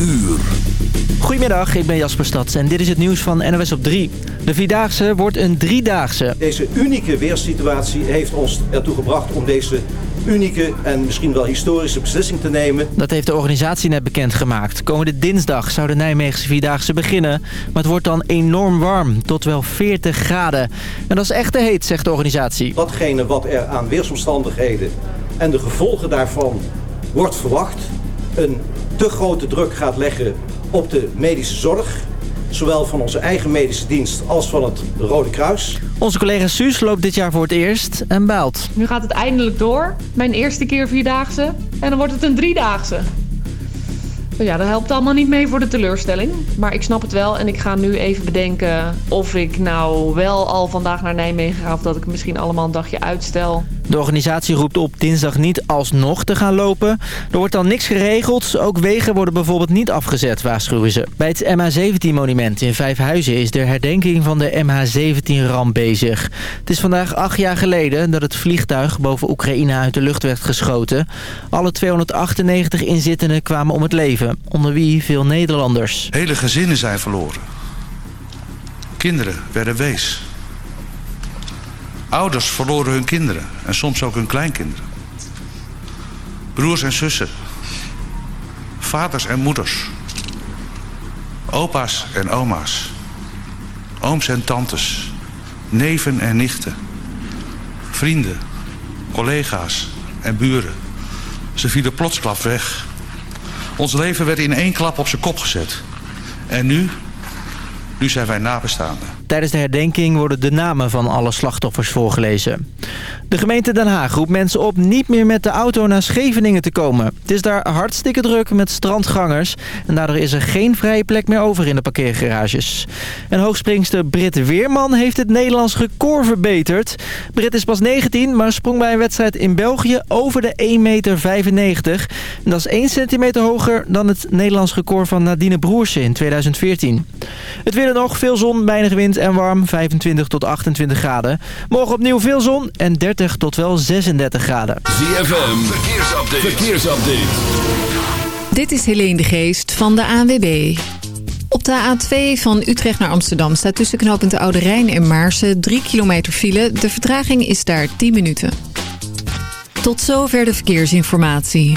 uur. Goedemiddag, ik ben Jasper Stads en dit is het nieuws van NOS op 3. De Vierdaagse wordt een Driedaagse. Deze unieke weersituatie heeft ons ertoe gebracht om deze unieke en misschien wel historische beslissing te nemen. Dat heeft de organisatie net bekendgemaakt. Komende dinsdag zou de Nijmeegse Vierdaagse beginnen. Maar het wordt dan enorm warm, tot wel 40 graden. En dat is echt te heet, zegt de organisatie. Datgene wat er aan weersomstandigheden en de gevolgen daarvan wordt verwacht... een te grote druk gaat leggen op de medische zorg... Zowel van onze eigen medische dienst als van het Rode Kruis. Onze collega Suus loopt dit jaar voor het eerst en baalt. Nu gaat het eindelijk door. Mijn eerste keer vierdaagse. En dan wordt het een driedaagse. Ja, dat helpt allemaal niet mee voor de teleurstelling. Maar ik snap het wel en ik ga nu even bedenken of ik nou wel al vandaag naar Nijmegen ga... of dat ik misschien allemaal een dagje uitstel. De organisatie roept op dinsdag niet alsnog te gaan lopen. Er wordt dan niks geregeld. Ook wegen worden bijvoorbeeld niet afgezet, waarschuwen ze. Bij het MH17-monument in Vijfhuizen is de herdenking van de MH17-ramp bezig. Het is vandaag acht jaar geleden dat het vliegtuig boven Oekraïne uit de lucht werd geschoten. Alle 298 inzittenden kwamen om het leven, onder wie veel Nederlanders. Hele gezinnen zijn verloren. Kinderen werden wees. Ouders verloren hun kinderen en soms ook hun kleinkinderen. Broers en zussen. Vaders en moeders. Opa's en oma's. Ooms en tantes. Neven en nichten. Vrienden. Collega's en buren. Ze vielen plotsklap weg. Ons leven werd in één klap op zijn kop gezet. En nu? Nu zijn wij nabestaanden. Tijdens de herdenking worden de namen van alle slachtoffers voorgelezen. De gemeente Den Haag roept mensen op niet meer met de auto naar Scheveningen te komen. Het is daar hartstikke druk met strandgangers. En daardoor is er geen vrije plek meer over in de parkeergarages. En hoogspringster Britt Weerman heeft het Nederlands record verbeterd. Britt is pas 19, maar sprong bij een wedstrijd in België over de 1,95 meter. En dat is 1 centimeter hoger dan het Nederlands record van Nadine Broersen in 2014. Het weer er nog, veel zon, weinig wind en warm, 25 tot 28 graden. Morgen opnieuw veel zon en 30 tot wel 36 graden. ZFM, verkeersupdate. verkeersupdate. Dit is Helene de Geest van de ANWB. Op de A2 van Utrecht naar Amsterdam staat tussen knooppunt Oude Rijn en Maarsen 3 kilometer file. De vertraging is daar 10 minuten. Tot zover de verkeersinformatie.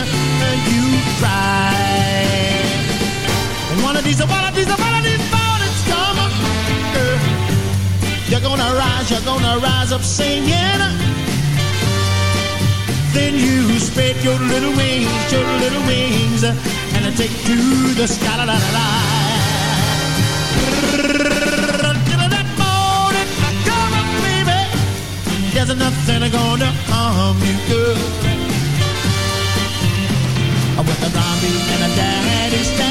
cry. One of these, one of these, one of these mornings come, girl. Uh, you're gonna rise, you're gonna rise up singing. Then you spread your little wings, your little wings, and I take to the sky. La, la, la, la. That morning, come baby. There's nothing gonna harm you, girl. With a Robbie and a daddy.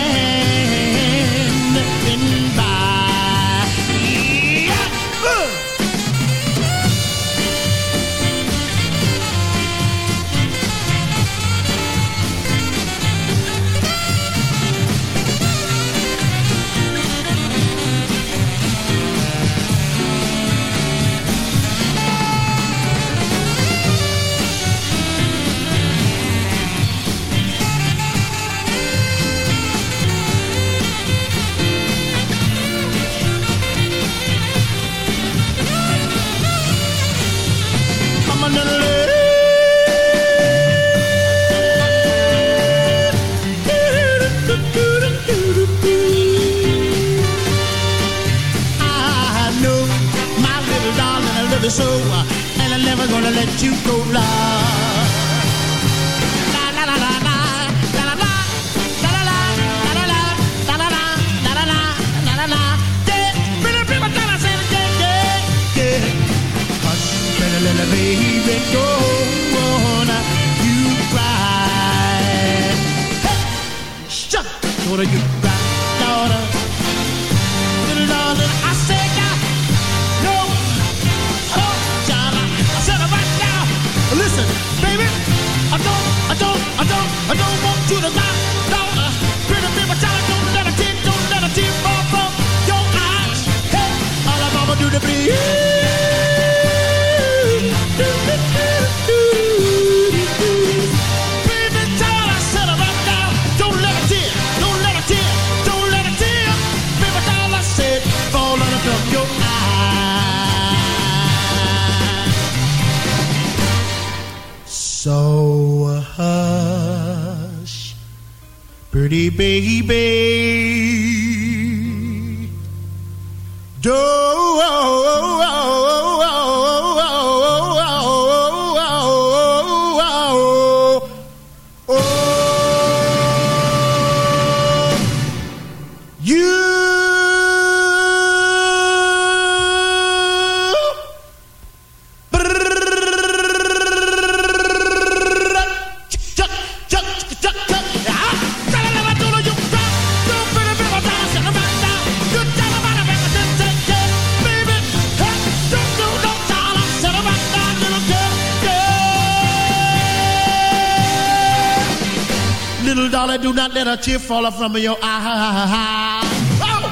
Little darling, do not let a tear fall from your eye. Oh!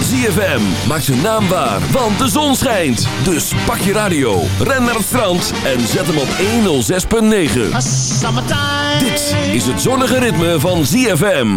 ZFM maakt zijn naam waar, want de zon schijnt. Dus pak je radio, ren naar het strand en zet hem op 106.9. Summertime. Dit is het zonnige ritme van ZFM.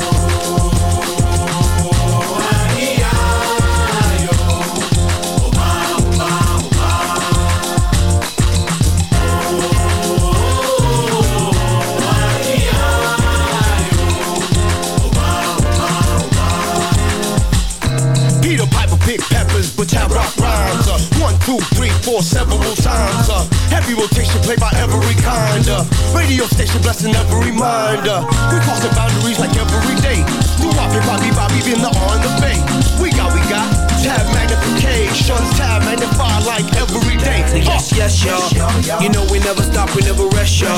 Four, several times. Uh, heavy rotation played by every kind. Uh, radio station blessing every mind. Uh, we crossing boundaries like every day. New Bobby, Bobby, Bobby, been the on the bay. We got, we got tab magnification, tab magnify like every day. Say yes, yes, y'all. You know we never stop, we never rest, y'all.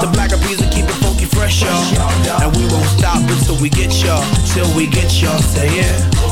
The black of peas will keep it funky fresh, y'all. And we won't stop until we get y'all, till we get y'all. Say it.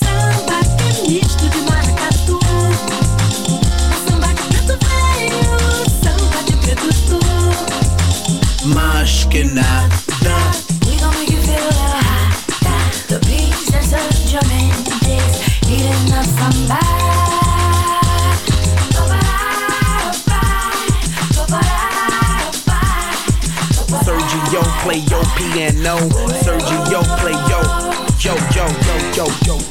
make you feel. The. Sergio, play your piano. Sergio, play yo, yo, yo, yo, yo, yo.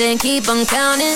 and keep on counting.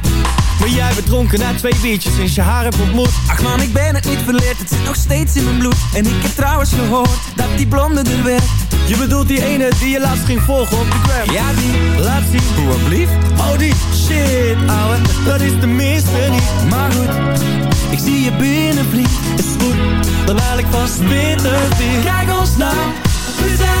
Maar jij bent dronken na twee biertjes sinds je haar hebt ontmoet. Ach man, ik ben het niet verleerd, het zit nog steeds in mijn bloed. En ik heb trouwens gehoord dat die blonde er werd. Je bedoelt die ene die je laatst ging volgen op de gram. Ja die, laat zien, hoe blief Oh die, shit ouwe, dat is de meeste niet. Maar goed, ik zie je binnenvlieg, is goed Terwijl ik vast bitter vind Kijk ons nou, we zijn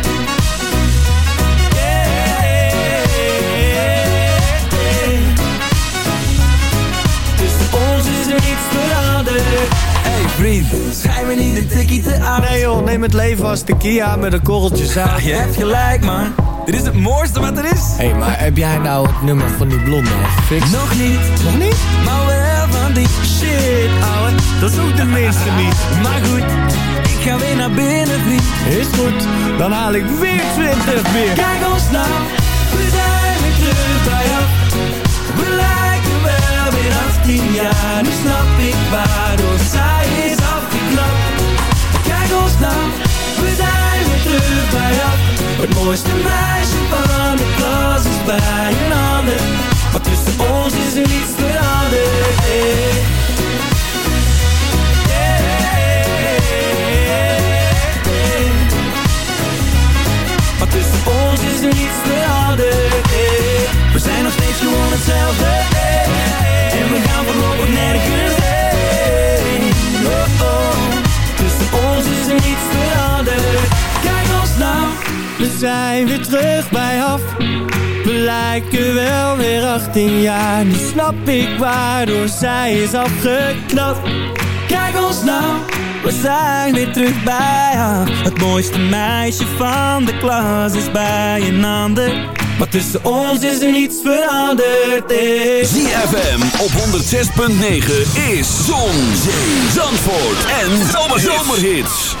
Vriend, schijn me niet een tikkie te aan. Nee joh, neem het leven als de Kia met een korreltje zout Je hebt gelijk man, dit is het mooiste wat er is. Hé, hey, maar heb jij nou het nummer van die blonde gefixt? Nog niet, Nog niet? maar wel van die shit, ouwe. Dat is ook de minste niet. Maar goed, ik ga weer naar binnen vriend. Is goed, dan haal ik weer 20 bier. Kijk ons nou, zijn weer terug bij af. We lijken wel weer 18 jaar. Nu snap ik waardoor zij is afgeknapt. Kijk ons nou we zijn weer terug bij haar Het mooiste meisje van de klas is bij een ander Maar tussen ons is er niets veranderd. ZFM op 106.9 is Zon, Zee, Zandvoort en Zomerhits. It's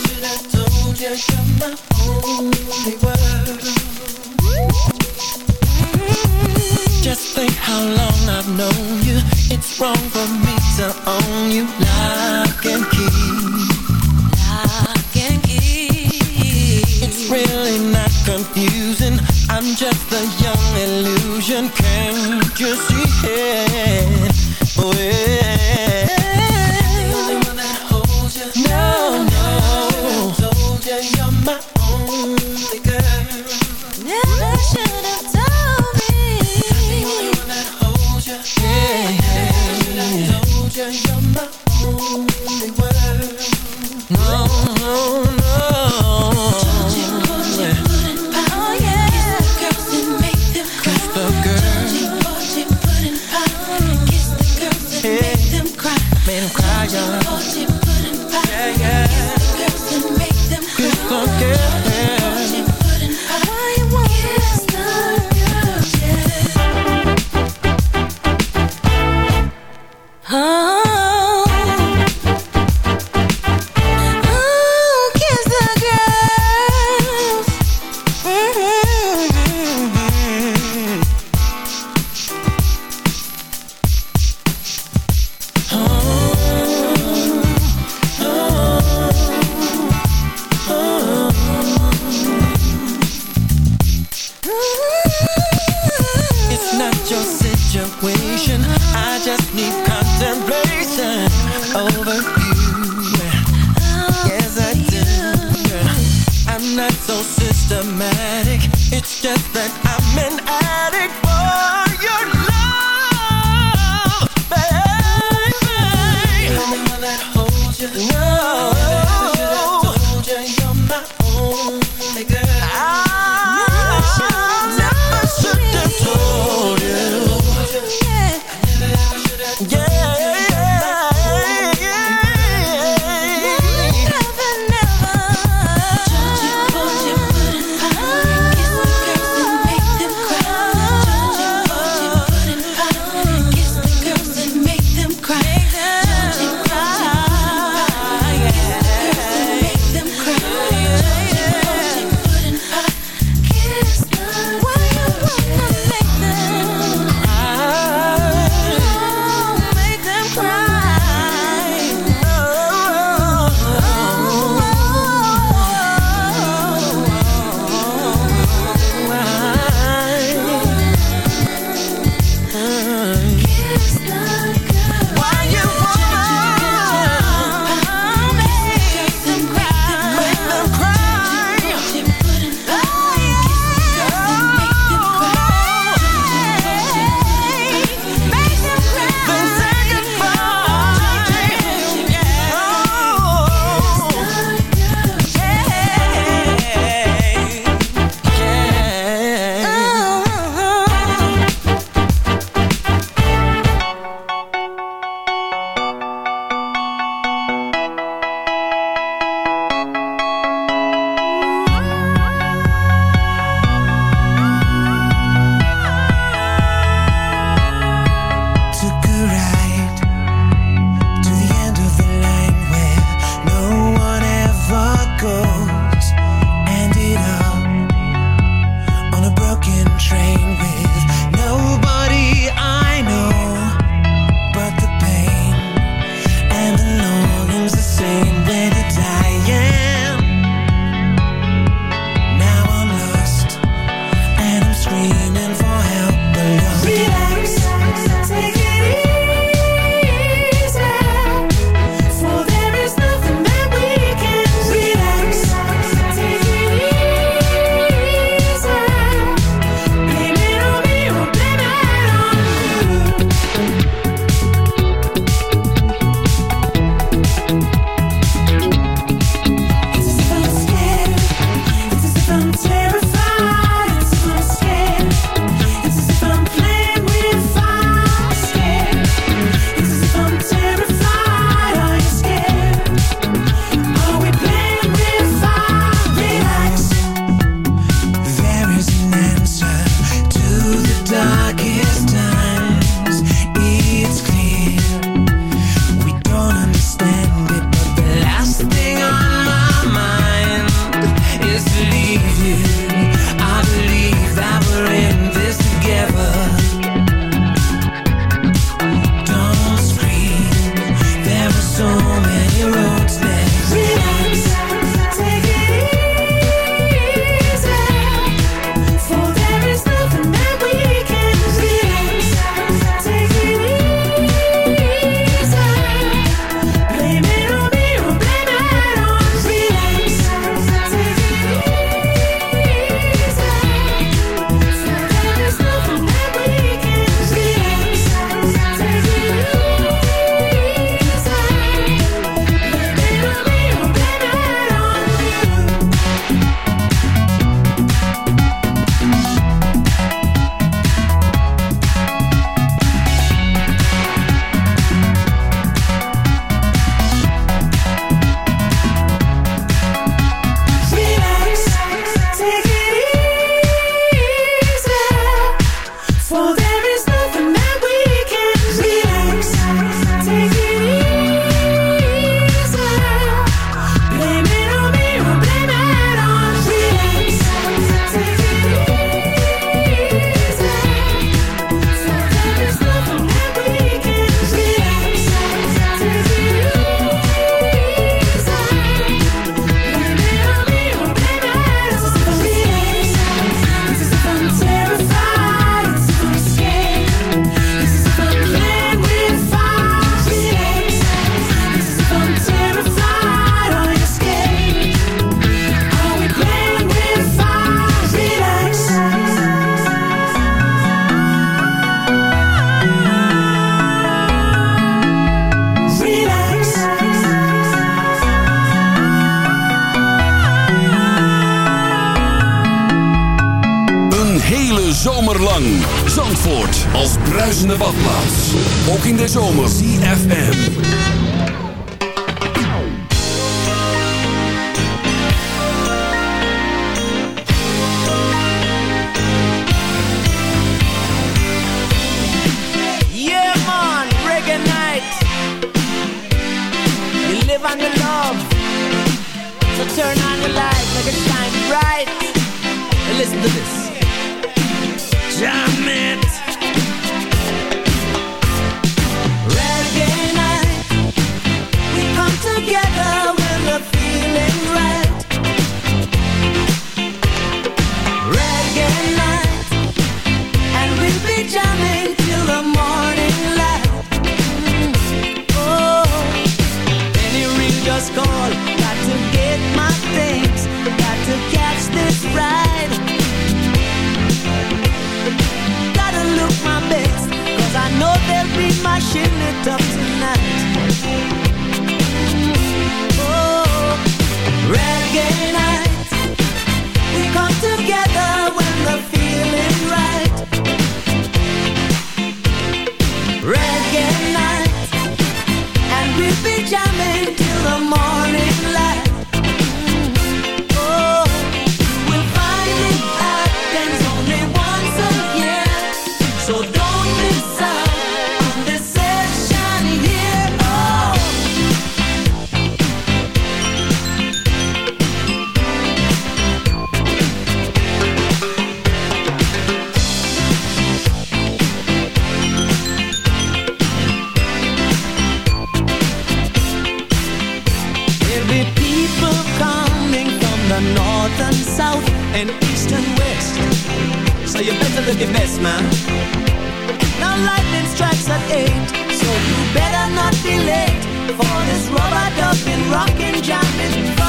Can't confusing. I'm just a young illusion. Can you see it? Oh, yeah. It's just that I'm Turn on the lights, make it shine bright. And listen to this. Jam it. rockin', jumpin'.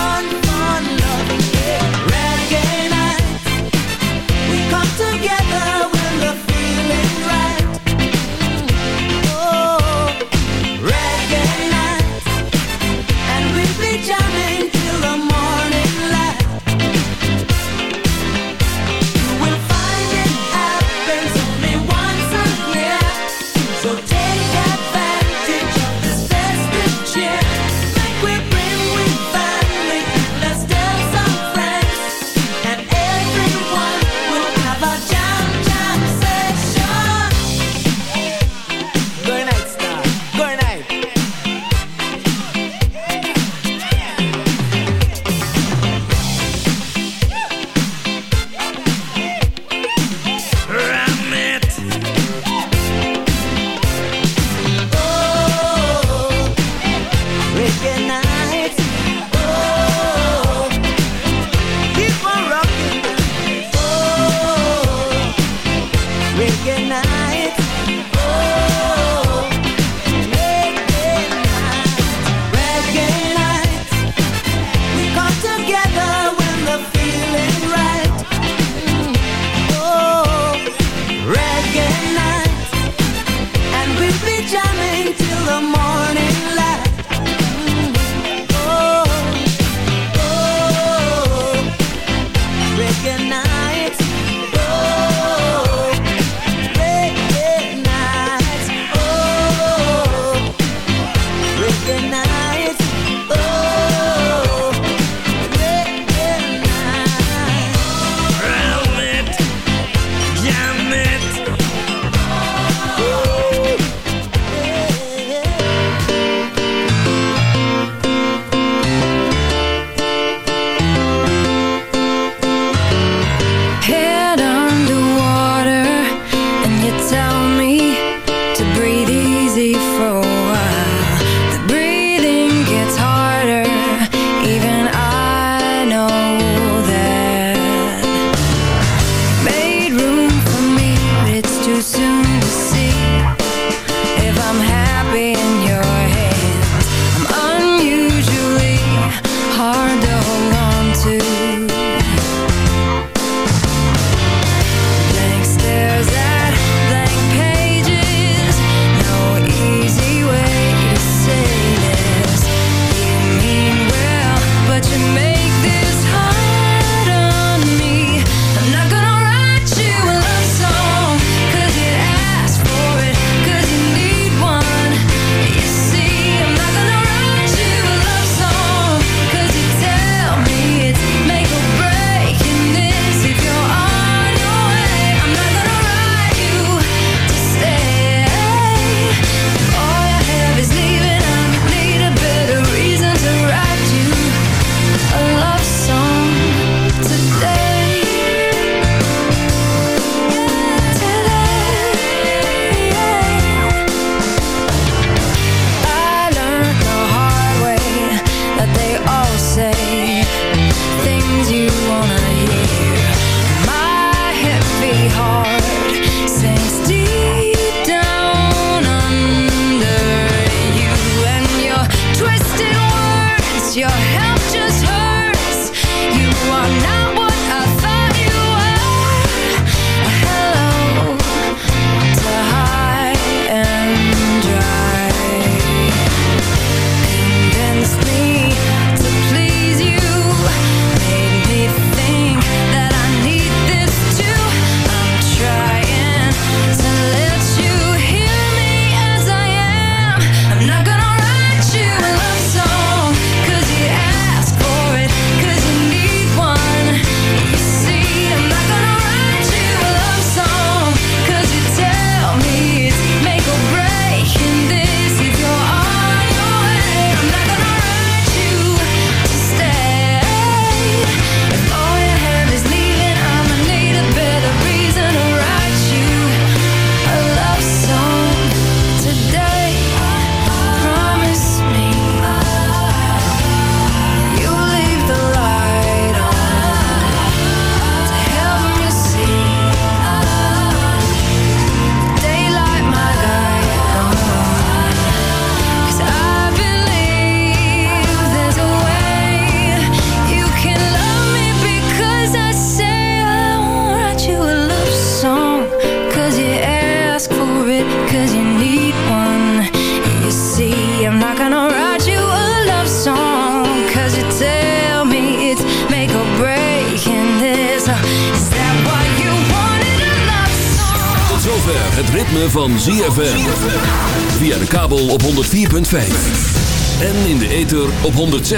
106.9.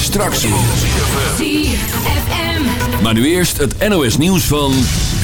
Straks meer. Maar nu eerst het NOS nieuws van 4